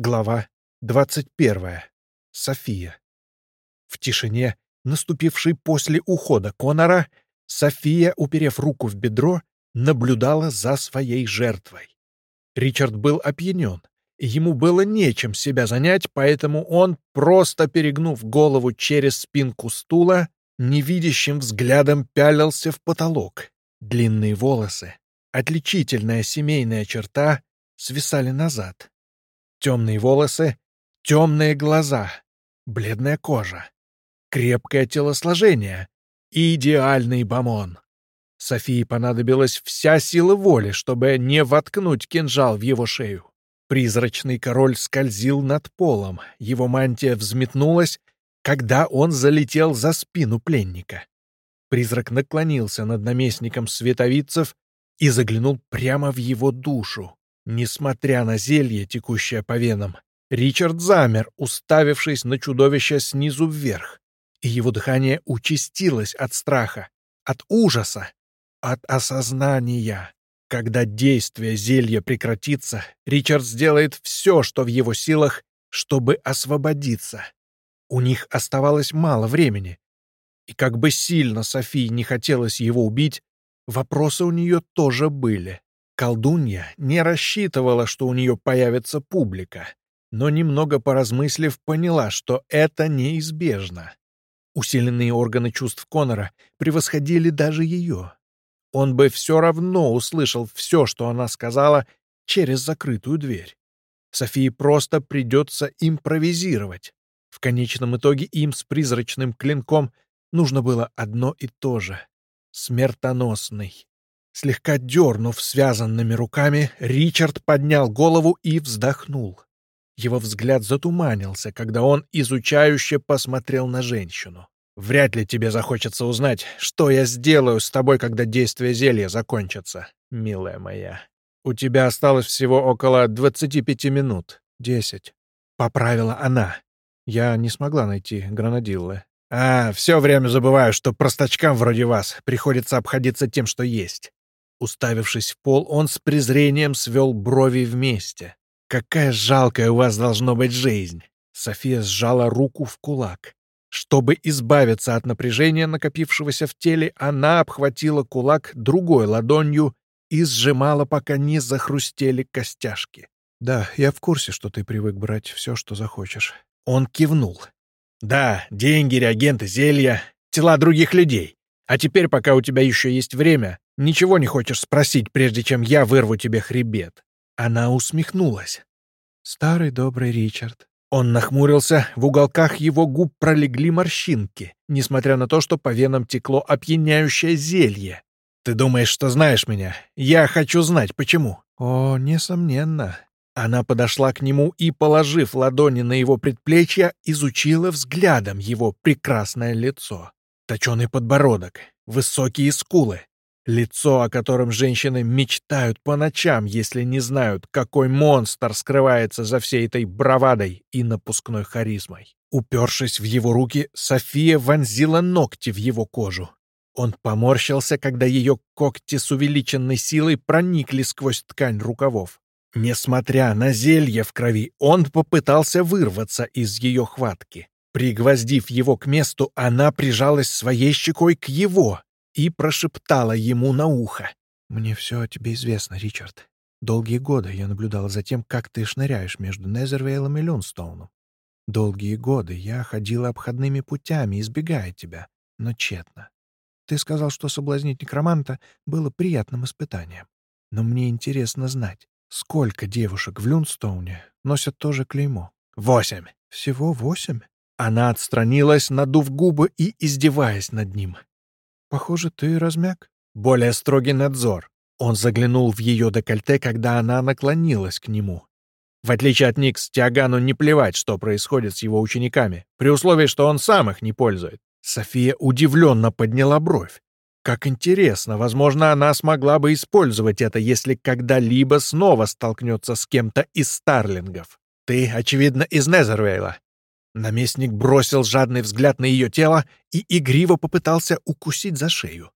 Глава 21. София. В тишине, наступившей после ухода Конора, София, уперев руку в бедро, наблюдала за своей жертвой. Ричард был опьянен, ему было нечем себя занять, поэтому он, просто перегнув голову через спинку стула, невидящим взглядом пялился в потолок. Длинные волосы, отличительная семейная черта, свисали назад. Темные волосы, темные глаза, бледная кожа, крепкое телосложение, идеальный бомон. Софии понадобилась вся сила воли, чтобы не воткнуть кинжал в его шею. Призрачный король скользил над полом, его мантия взметнулась, когда он залетел за спину пленника. Призрак наклонился над наместником световицев и заглянул прямо в его душу. Несмотря на зелье, текущее по венам, Ричард замер, уставившись на чудовище снизу вверх, и его дыхание участилось от страха, от ужаса, от осознания. Когда действие зелья прекратится, Ричард сделает все, что в его силах, чтобы освободиться. У них оставалось мало времени. И как бы сильно Софии не хотелось его убить, вопросы у нее тоже были. Колдунья не рассчитывала, что у нее появится публика, но немного поразмыслив, поняла, что это неизбежно. Усиленные органы чувств Конора превосходили даже ее. Он бы все равно услышал все, что она сказала, через закрытую дверь. Софии просто придется импровизировать. В конечном итоге им с призрачным клинком нужно было одно и то же — смертоносный. Слегка дернув связанными руками, Ричард поднял голову и вздохнул. Его взгляд затуманился, когда он изучающе посмотрел на женщину. «Вряд ли тебе захочется узнать, что я сделаю с тобой, когда действие зелья закончится, милая моя. У тебя осталось всего около 25 минут. Десять». Поправила она. Я не смогла найти гранадиллы. «А, все время забываю, что простачкам вроде вас приходится обходиться тем, что есть. Уставившись в пол, он с презрением свел брови вместе. «Какая жалкая у вас должна быть жизнь!» София сжала руку в кулак. Чтобы избавиться от напряжения, накопившегося в теле, она обхватила кулак другой ладонью и сжимала, пока не захрустели костяшки. «Да, я в курсе, что ты привык брать все, что захочешь». Он кивнул. «Да, деньги, реагенты, зелья, тела других людей. А теперь, пока у тебя еще есть время, Ничего не хочешь спросить, прежде чем я вырву тебе хребет?» Она усмехнулась. «Старый добрый Ричард». Он нахмурился, в уголках его губ пролегли морщинки, несмотря на то, что по венам текло опьяняющее зелье. «Ты думаешь, что знаешь меня? Я хочу знать, почему». «О, несомненно». Она подошла к нему и, положив ладони на его предплечья, изучила взглядом его прекрасное лицо. Точеный подбородок, высокие скулы, Лицо, о котором женщины мечтают по ночам, если не знают, какой монстр скрывается за всей этой бравадой и напускной харизмой. Упершись в его руки, София вонзила ногти в его кожу. Он поморщился, когда ее когти с увеличенной силой проникли сквозь ткань рукавов. Несмотря на зелье в крови, он попытался вырваться из ее хватки. Пригвоздив его к месту, она прижалась своей щекой к его, и прошептала ему на ухо. «Мне все о тебе известно, Ричард. Долгие годы я наблюдала за тем, как ты шныряешь между Незервейлом и Люнстоуном. Долгие годы я ходила обходными путями, избегая тебя, но тщетно. Ты сказал, что соблазнить некроманта было приятным испытанием. Но мне интересно знать, сколько девушек в Люнстоуне носят тоже клеймо? Восемь. Всего восемь? Она отстранилась, надув губы и издеваясь над ним. «Похоже, ты размяк». Более строгий надзор. Он заглянул в ее декольте, когда она наклонилась к нему. В отличие от Никс, Тиагану не плевать, что происходит с его учениками, при условии, что он сам их не пользует. София удивленно подняла бровь. Как интересно, возможно, она смогла бы использовать это, если когда-либо снова столкнется с кем-то из старлингов. Ты, очевидно, из Незервейла. Наместник бросил жадный взгляд на ее тело и игриво попытался укусить за шею.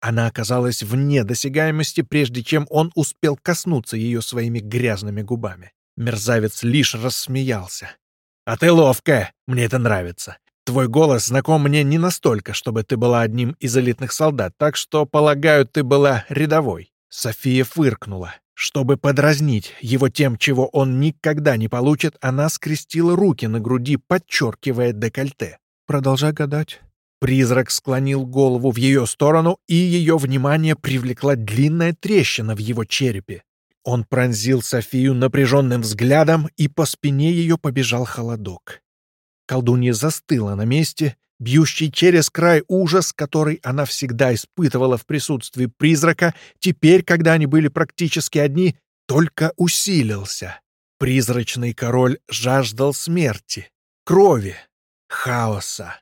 Она оказалась вне досягаемости, прежде чем он успел коснуться ее своими грязными губами. Мерзавец лишь рассмеялся. «А ты ловкая, мне это нравится. Твой голос знаком мне не настолько, чтобы ты была одним из элитных солдат, так что, полагаю, ты была рядовой». София фыркнула. Чтобы подразнить его тем, чего он никогда не получит, она скрестила руки на груди, подчеркивая декольте. «Продолжай гадать». Призрак склонил голову в ее сторону, и ее внимание привлекла длинная трещина в его черепе. Он пронзил Софию напряженным взглядом, и по спине ее побежал холодок. Колдунья застыла на месте, бьющий через край ужас, который она всегда испытывала в присутствии призрака, теперь, когда они были практически одни, только усилился. Призрачный король жаждал смерти, крови, хаоса.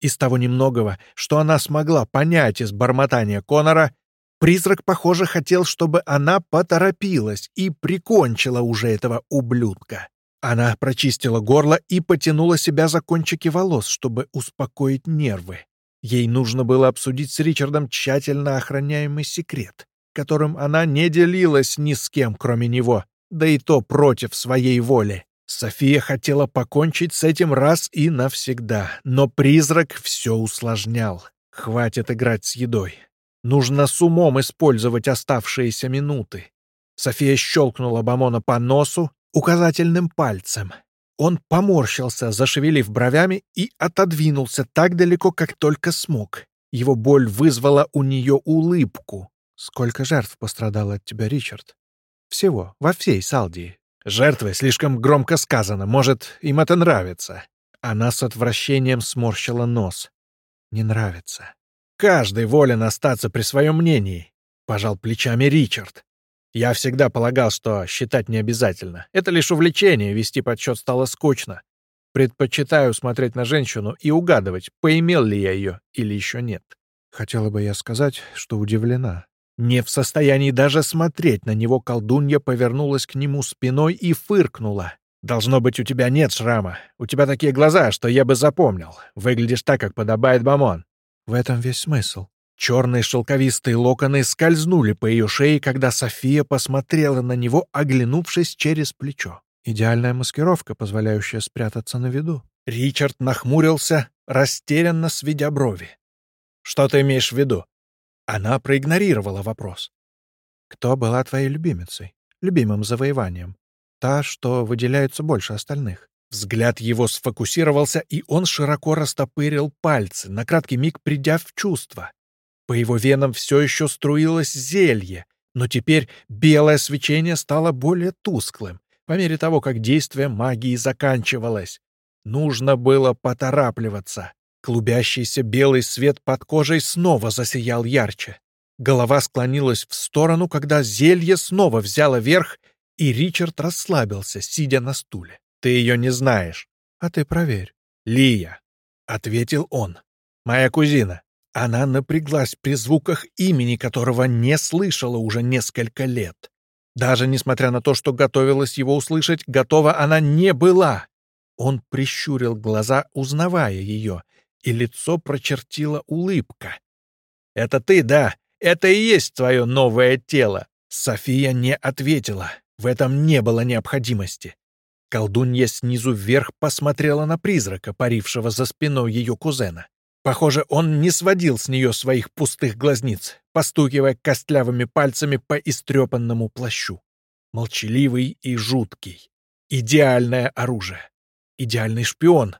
Из того немногого, что она смогла понять из бормотания Конора, призрак, похоже, хотел, чтобы она поторопилась и прикончила уже этого ублюдка. Она прочистила горло и потянула себя за кончики волос, чтобы успокоить нервы. Ей нужно было обсудить с Ричардом тщательно охраняемый секрет, которым она не делилась ни с кем, кроме него, да и то против своей воли. София хотела покончить с этим раз и навсегда, но призрак все усложнял. Хватит играть с едой. Нужно с умом использовать оставшиеся минуты. София щелкнула Бамона по носу указательным пальцем. Он поморщился, зашевелив бровями, и отодвинулся так далеко, как только смог. Его боль вызвала у нее улыбку. «Сколько жертв пострадало от тебя, Ричард?» «Всего, во всей Салдии. Жертвы слишком громко сказано, может, им это нравится. Она с отвращением сморщила нос. Не нравится. Каждый волен остаться при своем мнении, пожал плечами Ричард. Я всегда полагал, что считать не обязательно. Это лишь увлечение, вести подсчет стало скучно. Предпочитаю смотреть на женщину и угадывать, поимел ли я ее или еще нет. Хотела бы я сказать, что удивлена. Не в состоянии даже смотреть на него колдунья повернулась к нему спиной и фыркнула. «Должно быть, у тебя нет шрама. У тебя такие глаза, что я бы запомнил. Выглядишь так, как подобает Бамон». В этом весь смысл. Черные шелковистые локоны скользнули по ее шее, когда София посмотрела на него, оглянувшись через плечо. Идеальная маскировка, позволяющая спрятаться на виду. Ричард нахмурился, растерянно сведя брови. «Что ты имеешь в виду?» Она проигнорировала вопрос. «Кто была твоей любимицей? Любимым завоеванием? Та, что выделяется больше остальных?» Взгляд его сфокусировался, и он широко растопырил пальцы, на краткий миг придя в чувство. По его венам все еще струилось зелье, но теперь белое свечение стало более тусклым, по мере того, как действие магии заканчивалось. Нужно было поторапливаться. Клубящийся белый свет под кожей снова засиял ярче. Голова склонилась в сторону, когда зелье снова взяло верх, и Ричард расслабился, сидя на стуле. «Ты ее не знаешь». «А ты проверь». «Лия», — ответил он. «Моя кузина». Она напряглась при звуках имени, которого не слышала уже несколько лет. Даже несмотря на то, что готовилась его услышать, готова она не была. Он прищурил глаза, узнавая ее — и лицо прочертила улыбка. «Это ты, да? Это и есть твое новое тело!» София не ответила. В этом не было необходимости. Колдунья снизу вверх посмотрела на призрака, парившего за спиной ее кузена. Похоже, он не сводил с нее своих пустых глазниц, постукивая костлявыми пальцами по истрепанному плащу. Молчаливый и жуткий. Идеальное оружие. Идеальный шпион,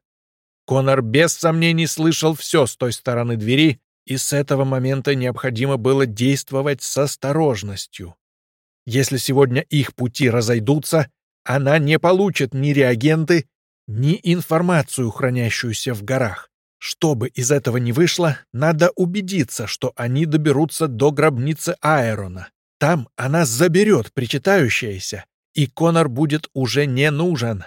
Конор без сомнений слышал все с той стороны двери, и с этого момента необходимо было действовать с осторожностью. Если сегодня их пути разойдутся, она не получит ни реагенты, ни информацию, хранящуюся в горах. Чтобы из этого не вышло, надо убедиться, что они доберутся до гробницы Аэрона. Там она заберет причитающееся, и Конор будет уже не нужен.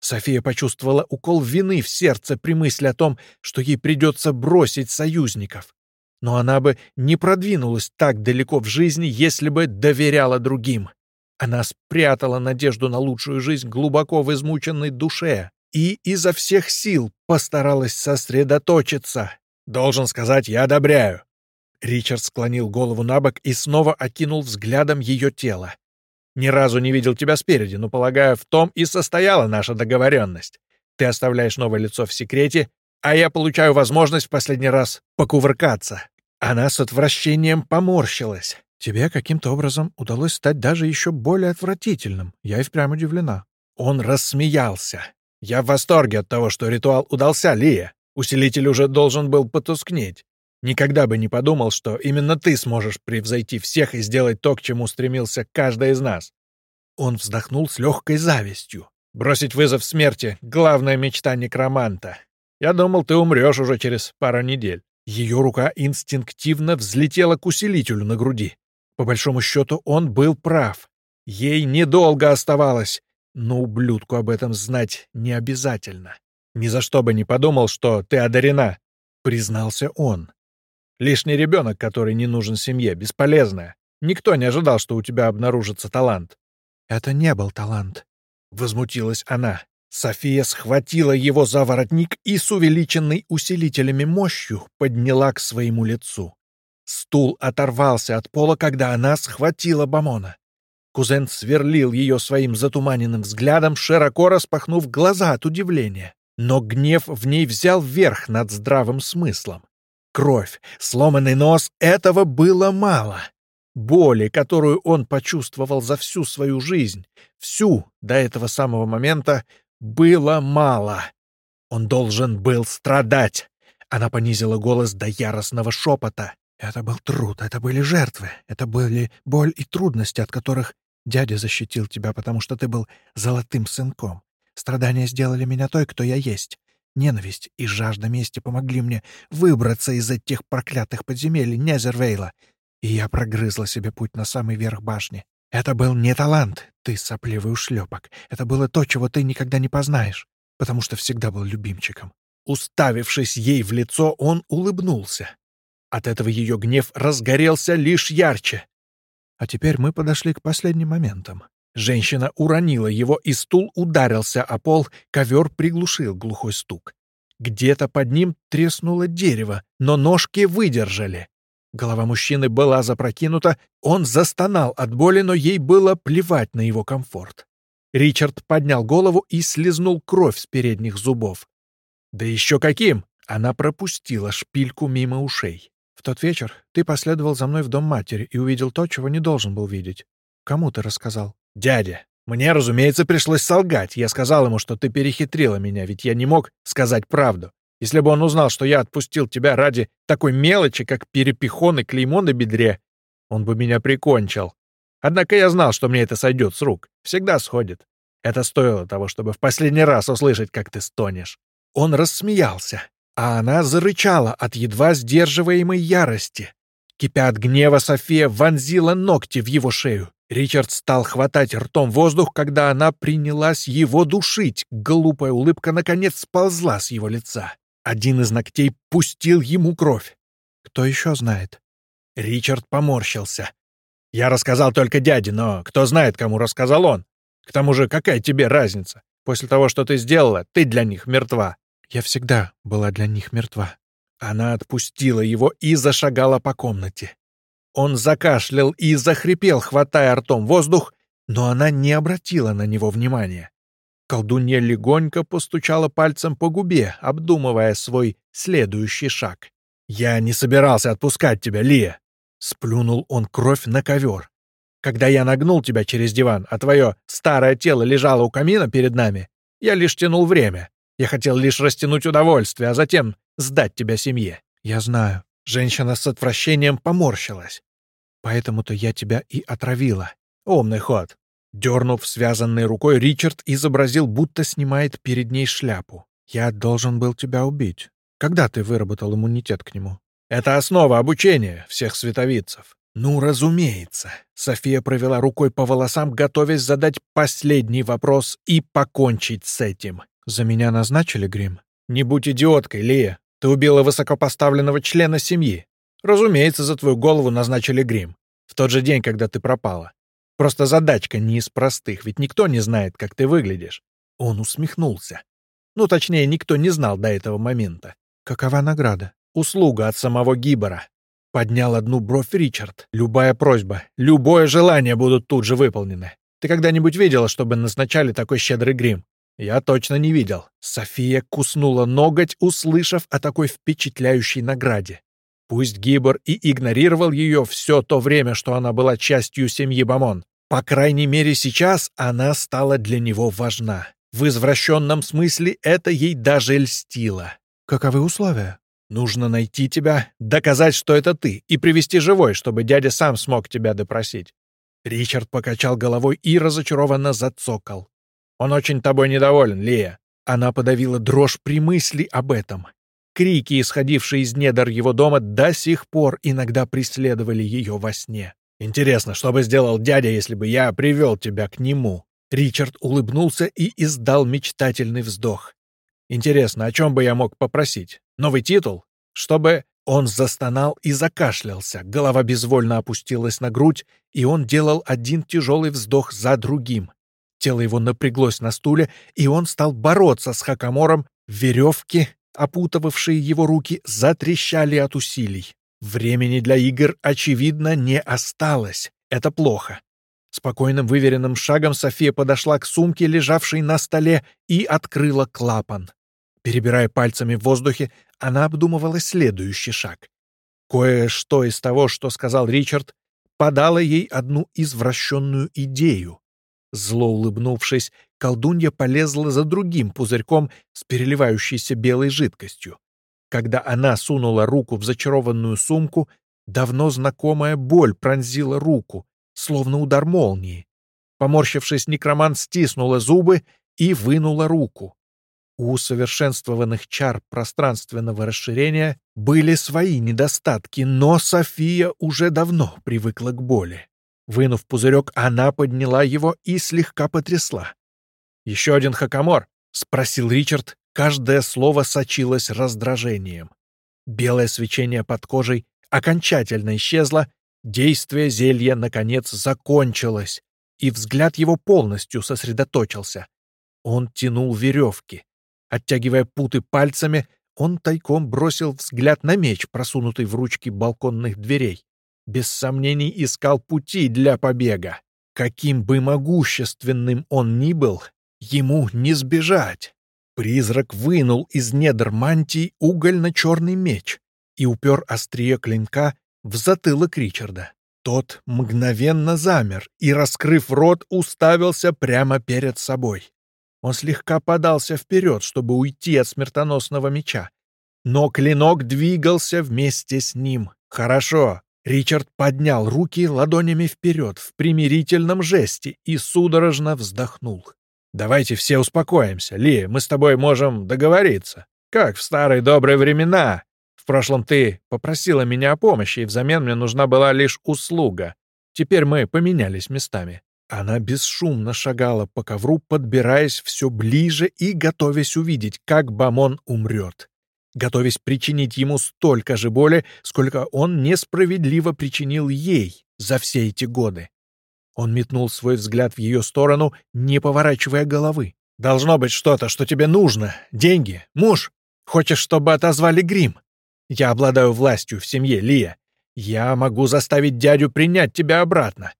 София почувствовала укол вины в сердце при мысли о том, что ей придется бросить союзников. Но она бы не продвинулась так далеко в жизни, если бы доверяла другим. Она спрятала надежду на лучшую жизнь глубоко в измученной душе и изо всех сил постаралась сосредоточиться. «Должен сказать, я одобряю». Ричард склонил голову на бок и снова окинул взглядом ее тело. Ни разу не видел тебя спереди, но, полагаю, в том и состояла наша договоренность. Ты оставляешь новое лицо в секрете, а я получаю возможность в последний раз покувыркаться». Она с отвращением поморщилась. «Тебе каким-то образом удалось стать даже еще более отвратительным. Я и впрямь удивлена». Он рассмеялся. «Я в восторге от того, что ритуал удался, Лия. Усилитель уже должен был потускнеть. Никогда бы не подумал, что именно ты сможешь превзойти всех и сделать то, к чему стремился каждый из нас». Он вздохнул с легкой завистью. «Бросить вызов смерти — главная мечта некроманта. Я думал, ты умрешь уже через пару недель». Ее рука инстинктивно взлетела к усилителю на груди. По большому счету, он был прав. Ей недолго оставалось, но ублюдку об этом знать не обязательно. «Ни за что бы не подумал, что ты одарена», — признался он. «Лишний ребенок, который не нужен семье, бесполезная. Никто не ожидал, что у тебя обнаружится талант». «Это не был талант», — возмутилась она. София схватила его за воротник и с увеличенной усилителями мощью подняла к своему лицу. Стул оторвался от пола, когда она схватила Бамона. Кузен сверлил ее своим затуманенным взглядом, широко распахнув глаза от удивления. Но гнев в ней взял верх над здравым смыслом. Кровь, сломанный нос — этого было мало. Боли, которую он почувствовал за всю свою жизнь, всю до этого самого момента, было мало. Он должен был страдать. Она понизила голос до яростного шепота. Это был труд, это были жертвы, это были боль и трудности, от которых дядя защитил тебя, потому что ты был золотым сынком. Страдания сделали меня той, кто я есть. Ненависть и жажда мести помогли мне выбраться из этих проклятых подземелий Незервейла, и я прогрызла себе путь на самый верх башни. Это был не талант, ты сопливый ушлепок. Это было то, чего ты никогда не познаешь, потому что всегда был любимчиком. Уставившись ей в лицо, он улыбнулся. От этого ее гнев разгорелся лишь ярче. А теперь мы подошли к последним моментам. Женщина уронила его, и стул ударился о пол, ковер приглушил глухой стук. Где-то под ним треснуло дерево, но ножки выдержали. Голова мужчины была запрокинута, он застонал от боли, но ей было плевать на его комфорт. Ричард поднял голову и слезнул кровь с передних зубов. «Да еще каким!» Она пропустила шпильку мимо ушей. В тот вечер ты последовал за мной в дом матери и увидел то, чего не должен был видеть. Кому ты рассказал? Дядя. Мне, разумеется, пришлось солгать. Я сказал ему, что ты перехитрила меня, ведь я не мог сказать правду. Если бы он узнал, что я отпустил тебя ради такой мелочи, как перепихон и клеймо на бедре, он бы меня прикончил. Однако я знал, что мне это сойдет с рук. Всегда сходит. Это стоило того, чтобы в последний раз услышать, как ты стонешь. Он рассмеялся а она зарычала от едва сдерживаемой ярости. Кипя от гнева, София вонзила ногти в его шею. Ричард стал хватать ртом воздух, когда она принялась его душить. Глупая улыбка наконец сползла с его лица. Один из ногтей пустил ему кровь. Кто еще знает? Ричард поморщился. Я рассказал только дяде, но кто знает, кому рассказал он. К тому же, какая тебе разница? После того, что ты сделала, ты для них мертва. Я всегда была для них мертва. Она отпустила его и зашагала по комнате. Он закашлял и захрипел, хватая ртом воздух, но она не обратила на него внимания. Колдунья легонько постучала пальцем по губе, обдумывая свой следующий шаг. «Я не собирался отпускать тебя, Лия!» Сплюнул он кровь на ковер. «Когда я нагнул тебя через диван, а твое старое тело лежало у камина перед нами, я лишь тянул время. Я хотел лишь растянуть удовольствие, а затем сдать тебя семье. Я знаю. Женщина с отвращением поморщилась. Поэтому-то я тебя и отравила. Умный ход. Дернув связанной рукой, Ричард изобразил, будто снимает перед ней шляпу. Я должен был тебя убить. Когда ты выработал иммунитет к нему? Это основа обучения всех световицев. Ну, разумеется. София провела рукой по волосам, готовясь задать последний вопрос и покончить с этим. «За меня назначили грим?» «Не будь идиоткой, Лия. Ты убила высокопоставленного члена семьи. Разумеется, за твою голову назначили грим. В тот же день, когда ты пропала. Просто задачка не из простых, ведь никто не знает, как ты выглядишь». Он усмехнулся. Ну, точнее, никто не знал до этого момента. «Какова награда?» «Услуга от самого Гибора». Поднял одну бровь Ричард. «Любая просьба, любое желание будут тут же выполнены. Ты когда-нибудь видела, чтобы назначали такой щедрый грим? Я точно не видел. София куснула ноготь, услышав о такой впечатляющей награде. Пусть Гибор и игнорировал ее все то время, что она была частью семьи Бамон. По крайней мере, сейчас она стала для него важна. В извращенном смысле это ей даже льстило. «Каковы условия?» «Нужно найти тебя, доказать, что это ты, и привести живой, чтобы дядя сам смог тебя допросить». Ричард покачал головой и разочарованно зацокал. «Он очень тобой недоволен, Лия». Она подавила дрожь при мысли об этом. Крики, исходившие из недр его дома, до сих пор иногда преследовали ее во сне. «Интересно, что бы сделал дядя, если бы я привел тебя к нему?» Ричард улыбнулся и издал мечтательный вздох. «Интересно, о чем бы я мог попросить? Новый титул? Чтобы...» Он застонал и закашлялся, голова безвольно опустилась на грудь, и он делал один тяжелый вздох за другим. Тело его напряглось на стуле, и он стал бороться с Хакамором. Веревки опутывавшие его руки, затрещали от усилий. Времени для игр, очевидно, не осталось. Это плохо. Спокойным выверенным шагом София подошла к сумке, лежавшей на столе, и открыла клапан. Перебирая пальцами в воздухе, она обдумывала следующий шаг. Кое-что из того, что сказал Ричард, подало ей одну извращенную идею. Зло улыбнувшись, колдунья полезла за другим пузырьком с переливающейся белой жидкостью. Когда она сунула руку в зачарованную сумку, давно знакомая боль пронзила руку, словно удар молнии. Поморщившись, некромант стиснула зубы и вынула руку. У усовершенствованных чар пространственного расширения были свои недостатки, но София уже давно привыкла к боли. Вынув пузырек, она подняла его и слегка потрясла. «Еще один хакамор?» — спросил Ричард. Каждое слово сочилось раздражением. Белое свечение под кожей окончательно исчезло, действие зелья, наконец, закончилось, и взгляд его полностью сосредоточился. Он тянул веревки. Оттягивая путы пальцами, он тайком бросил взгляд на меч, просунутый в ручки балконных дверей без сомнений искал пути для побега. Каким бы могущественным он ни был, ему не сбежать. Призрак вынул из недр мантии угольно-черный меч и упер острие клинка в затылок Ричарда. Тот мгновенно замер и, раскрыв рот, уставился прямо перед собой. Он слегка подался вперед, чтобы уйти от смертоносного меча. Но клинок двигался вместе с ним. «Хорошо, Ричард поднял руки ладонями вперед в примирительном жесте и судорожно вздохнул. «Давайте все успокоимся, Ли, мы с тобой можем договориться. Как в старые добрые времена. В прошлом ты попросила меня о помощи, и взамен мне нужна была лишь услуга. Теперь мы поменялись местами». Она бесшумно шагала по ковру, подбираясь все ближе и готовясь увидеть, как Бамон умрет готовясь причинить ему столько же боли, сколько он несправедливо причинил ей за все эти годы. Он метнул свой взгляд в ее сторону, не поворачивая головы. «Должно быть что-то, что тебе нужно. Деньги, муж. Хочешь, чтобы отозвали грим? Я обладаю властью в семье, Лия. Я могу заставить дядю принять тебя обратно.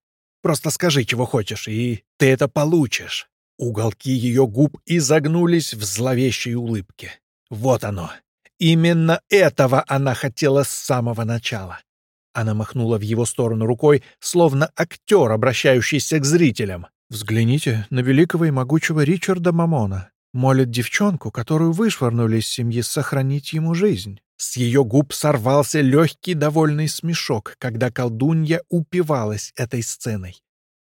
Просто скажи, чего хочешь, и ты это получишь». Уголки ее губ изогнулись в зловещей улыбке. «Вот оно, Именно этого она хотела с самого начала. Она махнула в его сторону рукой, словно актер, обращающийся к зрителям. «Взгляните на великого и могучего Ричарда Мамона. Молит девчонку, которую вышвырнули из семьи, сохранить ему жизнь». С ее губ сорвался легкий довольный смешок, когда колдунья упивалась этой сценой.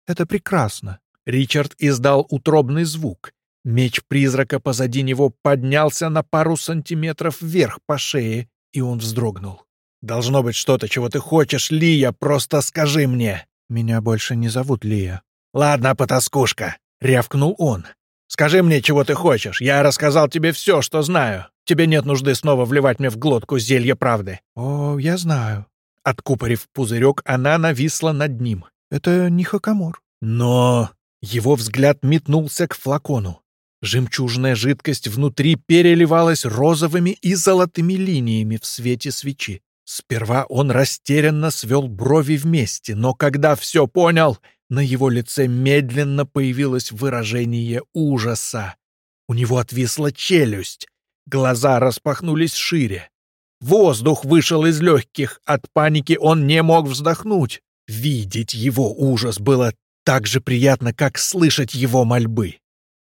«Это прекрасно». Ричард издал утробный звук. Меч призрака позади него поднялся на пару сантиметров вверх по шее, и он вздрогнул. «Должно быть что-то, чего ты хочешь, Лия, просто скажи мне!» «Меня больше не зовут Лия». «Ладно, потаскушка», — рявкнул он. «Скажи мне, чего ты хочешь. Я рассказал тебе все, что знаю. Тебе нет нужды снова вливать мне в глотку зелье правды». «О, я знаю». Откупорив пузырек, она нависла над ним. «Это не хакамор». «Но...» Его взгляд метнулся к флакону. Жемчужная жидкость внутри переливалась розовыми и золотыми линиями в свете свечи. Сперва он растерянно свел брови вместе, но когда все понял, на его лице медленно появилось выражение ужаса. У него отвисла челюсть, глаза распахнулись шире. Воздух вышел из легких, от паники он не мог вздохнуть. Видеть его ужас было так же приятно, как слышать его мольбы.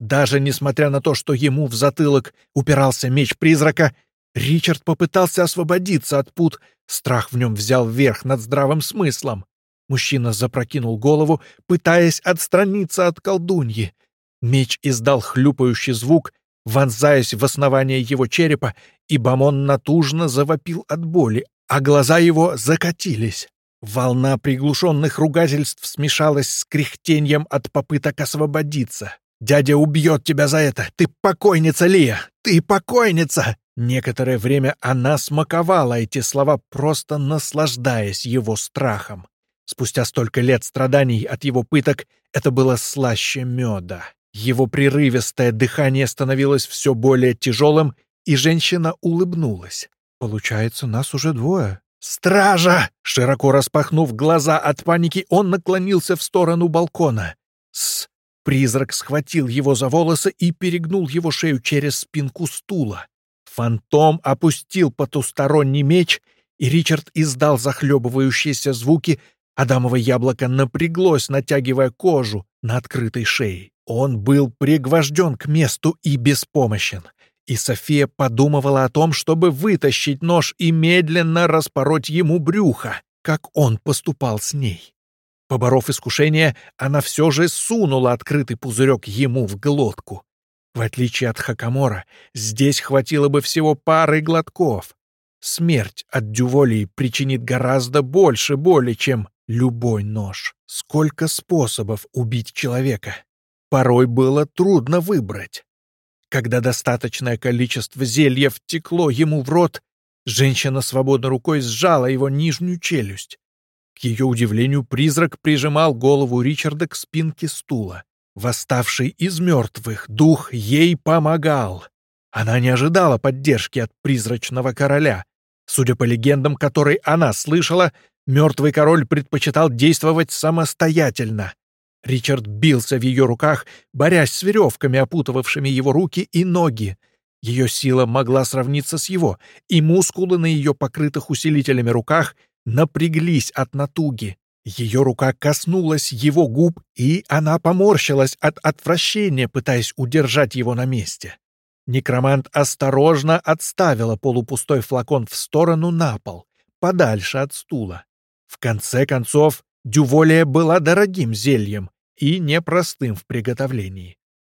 Даже несмотря на то, что ему в затылок упирался меч призрака, Ричард попытался освободиться от пут, страх в нем взял верх над здравым смыслом. Мужчина запрокинул голову, пытаясь отстраниться от колдуньи. Меч издал хлюпающий звук, вонзаясь в основание его черепа, и Бамон натужно завопил от боли, а глаза его закатились. Волна приглушенных ругательств смешалась с кряхтением от попыток освободиться. «Дядя убьет тебя за это! Ты покойница, Лия! Ты покойница!» Некоторое время она смаковала эти слова, просто наслаждаясь его страхом. Спустя столько лет страданий от его пыток это было слаще меда. Его прерывистое дыхание становилось все более тяжелым, и женщина улыбнулась. «Получается, нас уже двое». «Стража!» Широко распахнув глаза от паники, он наклонился в сторону балкона. «С Призрак схватил его за волосы и перегнул его шею через спинку стула. Фантом опустил потусторонний меч, и Ричард издал захлебывающиеся звуки. Адамово яблоко напряглось, натягивая кожу на открытой шее. Он был пригвожден к месту и беспомощен. И София подумывала о том, чтобы вытащить нож и медленно распороть ему брюхо, как он поступал с ней. Поборов искушение, она все же сунула открытый пузырек ему в глотку. В отличие от Хакамора, здесь хватило бы всего пары глотков. Смерть от дюволии причинит гораздо больше боли, чем любой нож. Сколько способов убить человека? Порой было трудно выбрать. Когда достаточное количество зелья втекло ему в рот, женщина свободной рукой сжала его нижнюю челюсть. К ее удивлению, призрак прижимал голову Ричарда к спинке стула. Восставший из мертвых, дух ей помогал. Она не ожидала поддержки от призрачного короля. Судя по легендам, которые она слышала, мертвый король предпочитал действовать самостоятельно. Ричард бился в ее руках, борясь с веревками, опутывавшими его руки и ноги. Ее сила могла сравниться с его, и мускулы на ее покрытых усилителями руках напряглись от натуги. Ее рука коснулась его губ, и она поморщилась от отвращения, пытаясь удержать его на месте. Некромант осторожно отставила полупустой флакон в сторону на пол, подальше от стула. В конце концов, дюволия была дорогим зельем и непростым в приготовлении.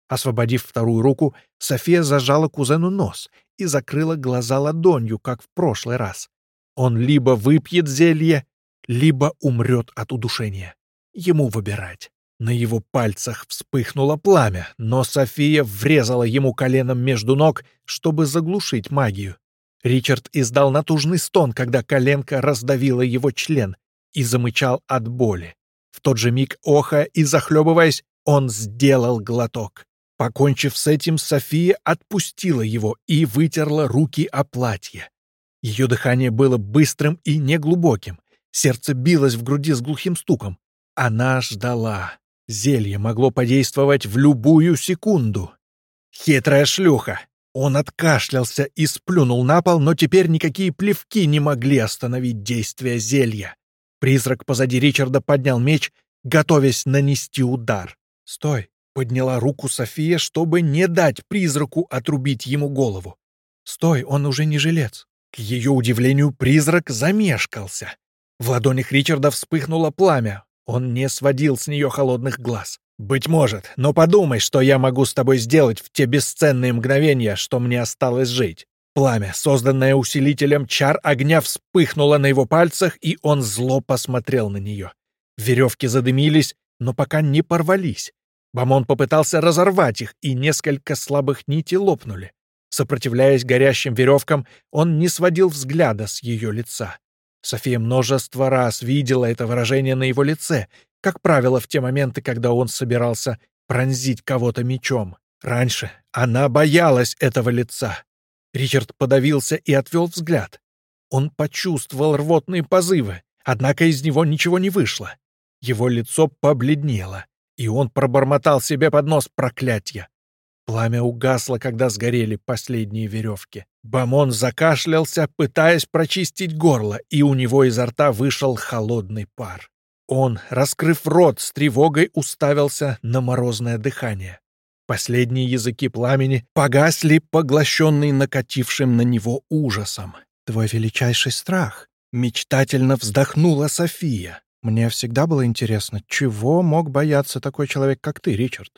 Освободив вторую руку, София зажала кузену нос и закрыла глаза ладонью, как в прошлый раз. Он либо выпьет зелье, либо умрет от удушения. Ему выбирать. На его пальцах вспыхнуло пламя, но София врезала ему коленом между ног, чтобы заглушить магию. Ричард издал натужный стон, когда коленка раздавила его член и замычал от боли. В тот же миг, оха и захлебываясь, он сделал глоток. Покончив с этим, София отпустила его и вытерла руки о платье. Ее дыхание было быстрым и неглубоким. Сердце билось в груди с глухим стуком. Она ждала. Зелье могло подействовать в любую секунду. Хитрая шлюха! Он откашлялся и сплюнул на пол, но теперь никакие плевки не могли остановить действие зелья. Призрак позади Ричарда поднял меч, готовясь нанести удар. «Стой!» — подняла руку София, чтобы не дать призраку отрубить ему голову. «Стой, он уже не жилец!» К ее удивлению, призрак замешкался. В ладонях Ричарда вспыхнуло пламя. Он не сводил с нее холодных глаз. «Быть может, но подумай, что я могу с тобой сделать в те бесценные мгновения, что мне осталось жить». Пламя, созданное усилителем чар огня, вспыхнуло на его пальцах, и он зло посмотрел на нее. Веревки задымились, но пока не порвались. Бамон попытался разорвать их, и несколько слабых нитей лопнули. Сопротивляясь горящим веревкам, он не сводил взгляда с ее лица. София множество раз видела это выражение на его лице, как правило, в те моменты, когда он собирался пронзить кого-то мечом. Раньше она боялась этого лица. Ричард подавился и отвел взгляд. Он почувствовал рвотные позывы, однако из него ничего не вышло. Его лицо побледнело, и он пробормотал себе под нос проклятия. Пламя угасло, когда сгорели последние веревки. Бамон закашлялся, пытаясь прочистить горло, и у него изо рта вышел холодный пар. Он, раскрыв рот, с тревогой уставился на морозное дыхание. Последние языки пламени погасли, поглощенные накатившим на него ужасом. «Твой величайший страх!» — мечтательно вздохнула София. «Мне всегда было интересно, чего мог бояться такой человек, как ты, Ричард?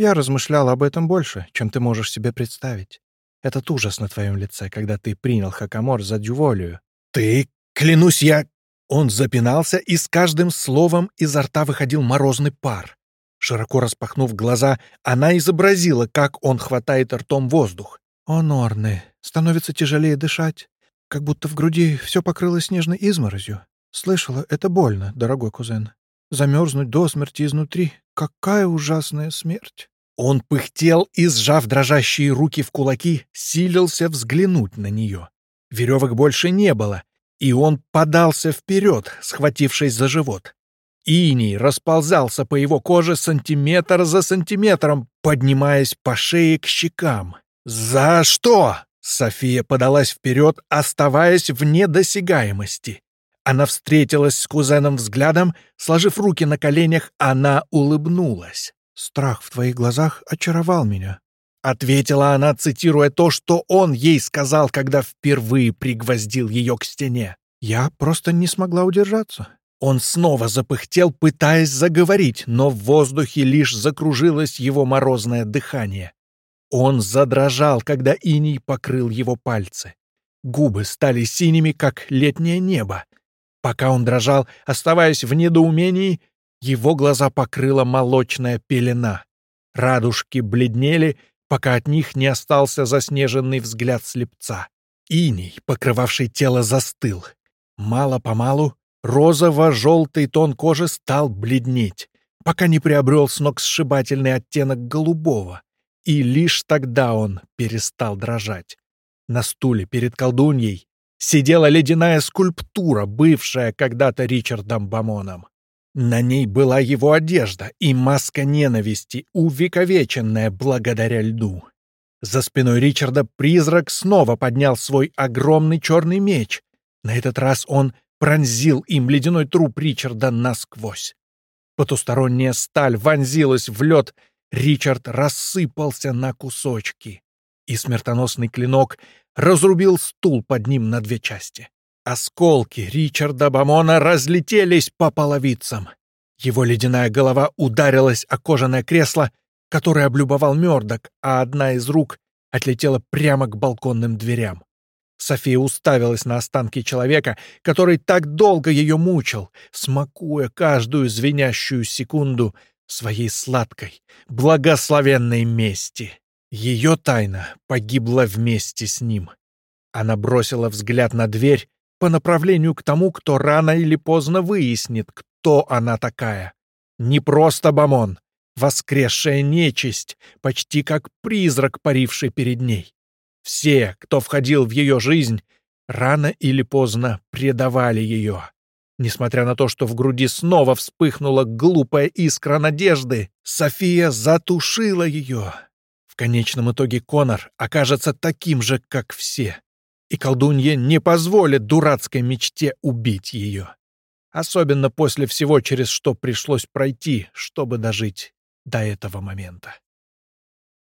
Я размышлял об этом больше, чем ты можешь себе представить. Этот ужас на твоем лице, когда ты принял Хакамор за Дюволию. Ты, клянусь я...» Он запинался, и с каждым словом изо рта выходил морозный пар. Широко распахнув глаза, она изобразила, как он хватает ртом воздух. «О, Норны, становится тяжелее дышать, как будто в груди все покрылось снежной изморозью. Слышала, это больно, дорогой кузен. Замерзнуть до смерти изнутри. Какая ужасная смерть!» Он пыхтел и, сжав дрожащие руки в кулаки, силился взглянуть на нее. Веревок больше не было, и он подался вперед, схватившись за живот. Иней расползался по его коже сантиметр за сантиметром, поднимаясь по шее к щекам. «За что?» София подалась вперед, оставаясь вне досягаемости. Она встретилась с кузеном взглядом, сложив руки на коленях, она улыбнулась. «Страх в твоих глазах очаровал меня», — ответила она, цитируя то, что он ей сказал, когда впервые пригвоздил ее к стене. «Я просто не смогла удержаться. Он снова запыхтел, пытаясь заговорить, но в воздухе лишь закружилось его морозное дыхание. Он задрожал, когда иней покрыл его пальцы. Губы стали синими, как летнее небо. Пока он дрожал, оставаясь в недоумении, его глаза покрыла молочная пелена. Радужки бледнели, пока от них не остался заснеженный взгляд слепца. Иней, покрывавший тело, застыл. Мало-помалу Розово-желтый тон кожи стал бледнеть, пока не приобрел сногсшибательный оттенок голубого, и лишь тогда он перестал дрожать. На стуле перед колдуньей сидела ледяная скульптура, бывшая когда-то Ричардом Бамоном. На ней была его одежда и маска ненависти, увековеченная благодаря льду. За спиной Ричарда призрак снова поднял свой огромный черный меч. На этот раз он пронзил им ледяной труп Ричарда насквозь. Потусторонняя сталь вонзилась в лед, Ричард рассыпался на кусочки, и смертоносный клинок разрубил стул под ним на две части. Осколки Ричарда Бамона разлетелись по половицам. Его ледяная голова ударилась о кожаное кресло, которое облюбовал Мёрдок, а одна из рук отлетела прямо к балконным дверям. София уставилась на останки человека, который так долго ее мучил, смакуя каждую звенящую секунду своей сладкой, благословенной мести. Ее тайна погибла вместе с ним. Она бросила взгляд на дверь по направлению к тому, кто рано или поздно выяснит, кто она такая. Не просто Бамон, воскресшая нечисть, почти как призрак, паривший перед ней. Все, кто входил в ее жизнь, рано или поздно предавали ее. Несмотря на то, что в груди снова вспыхнула глупая искра надежды, София затушила ее. В конечном итоге Конор окажется таким же, как все. И колдунья не позволит дурацкой мечте убить ее. Особенно после всего, через что пришлось пройти, чтобы дожить до этого момента.